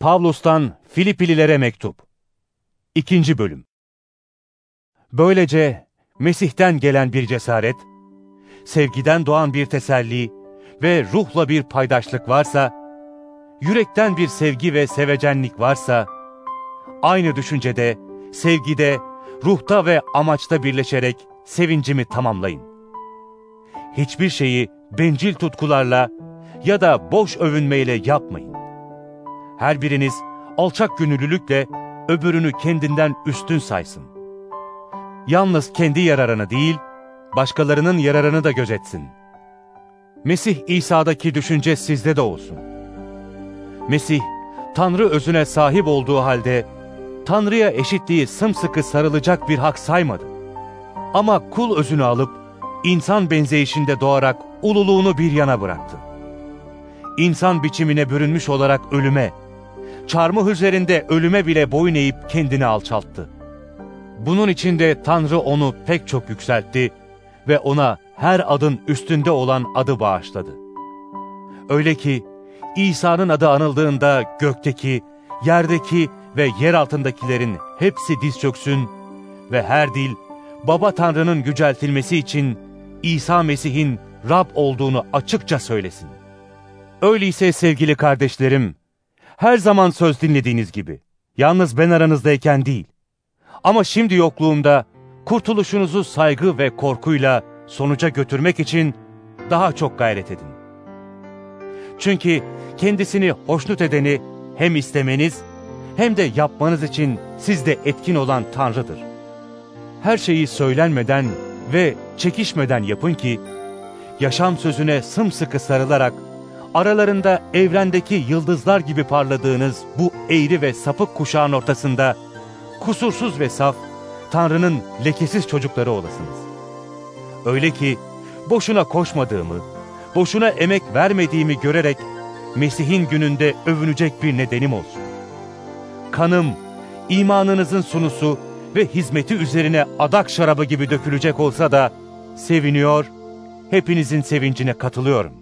Pavlus'tan Filipililere mektup. İkinci bölüm. Böylece Mesih'ten gelen bir cesaret, sevgiden doğan bir teselli ve ruhla bir paydaşlık varsa, yürekten bir sevgi ve sevecenlik varsa, aynı düşüncede, sevgide, ruhta ve amaçta birleşerek sevincimi tamamlayın. Hiçbir şeyi bencil tutkularla ya da boş övünmeyle yapmayın. Her biriniz alçak gönüllülükle öbürünü kendinden üstün saysın. Yalnız kendi yararını değil, başkalarının yararını da gözetsin. Mesih İsa'daki düşünce sizde de olsun. Mesih, Tanrı özüne sahip olduğu halde, Tanrı'ya eşitliği sımsıkı sarılacak bir hak saymadı. Ama kul özünü alıp, insan benzeyişinde doğarak ululuğunu bir yana bıraktı. İnsan biçimine bürünmüş olarak ölüme, çarmıh üzerinde ölüme bile boyun eğip kendini alçalttı. Bunun içinde Tanrı onu pek çok yükseltti ve ona her adın üstünde olan adı bağışladı. Öyle ki İsa'nın adı anıldığında gökteki, yerdeki ve yer altındakilerin hepsi diz çöksün ve her dil Baba Tanrı'nın yüceltilmesi için İsa Mesih'in Rab olduğunu açıkça söylesin. Öyleyse sevgili kardeşlerim, her zaman söz dinlediğiniz gibi, yalnız ben aranızdayken değil, ama şimdi yokluğumda kurtuluşunuzu saygı ve korkuyla sonuca götürmek için daha çok gayret edin. Çünkü kendisini hoşnut edeni hem istemeniz hem de yapmanız için sizde etkin olan Tanrı'dır. Her şeyi söylenmeden ve çekişmeden yapın ki, yaşam sözüne sımsıkı sarılarak, aralarında evrendeki yıldızlar gibi parladığınız bu eğri ve sapık kuşağın ortasında, kusursuz ve saf, Tanrı'nın lekesiz çocukları olasınız. Öyle ki, boşuna koşmadığımı, boşuna emek vermediğimi görerek, Mesih'in gününde övünecek bir nedenim olsun. Kanım, imanınızın sunusu ve hizmeti üzerine adak şarabı gibi dökülecek olsa da, seviniyor, hepinizin sevincine katılıyorum.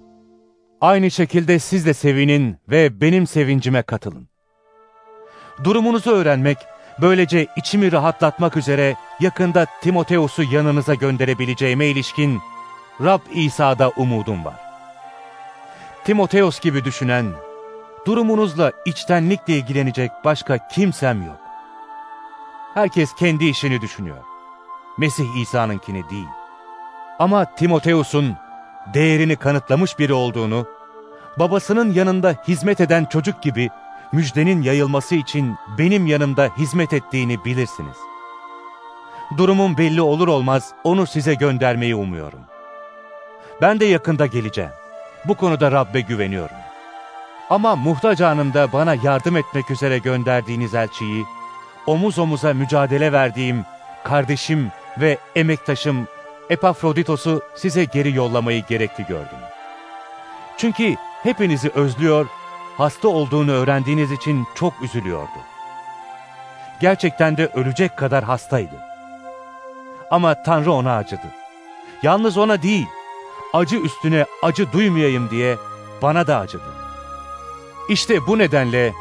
Aynı şekilde siz de sevinin ve benim sevincime katılın. Durumunuzu öğrenmek, böylece içimi rahatlatmak üzere yakında Timoteus'u yanınıza gönderebileceğime ilişkin Rab İsa'da umudum var. Timoteus gibi düşünen, durumunuzla içtenlikle ilgilenecek başka kimsem yok. Herkes kendi işini düşünüyor. Mesih İsa'nınkini değil. Ama Timoteus'un değerini kanıtlamış biri olduğunu, babasının yanında hizmet eden çocuk gibi müjdenin yayılması için benim yanımda hizmet ettiğini bilirsiniz. Durumum belli olur olmaz onu size göndermeyi umuyorum. Ben de yakında geleceğim. Bu konuda Rabbe güveniyorum. Ama muhtaç anımda bana yardım etmek üzere gönderdiğiniz elçiyi, omuz omuza mücadele verdiğim kardeşim ve emektaşım Epafroditos'u size geri yollamayı gerekli gördüm. Çünkü hepinizi özlüyor, hasta olduğunu öğrendiğiniz için çok üzülüyordu. Gerçekten de ölecek kadar hastaydı. Ama Tanrı ona acıdı. Yalnız ona değil, acı üstüne acı duymayayım diye bana da acıdı. İşte bu nedenle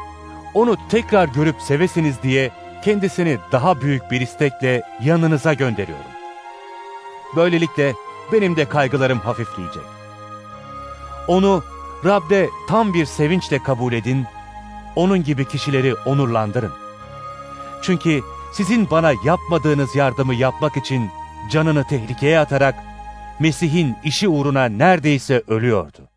onu tekrar görüp sevesiniz diye kendisini daha büyük bir istekle yanınıza gönderiyorum. Böylelikle benim de kaygılarım hafifleyecek. Onu Rab'de tam bir sevinçle kabul edin, onun gibi kişileri onurlandırın. Çünkü sizin bana yapmadığınız yardımı yapmak için canını tehlikeye atarak Mesih'in işi uğruna neredeyse ölüyordu.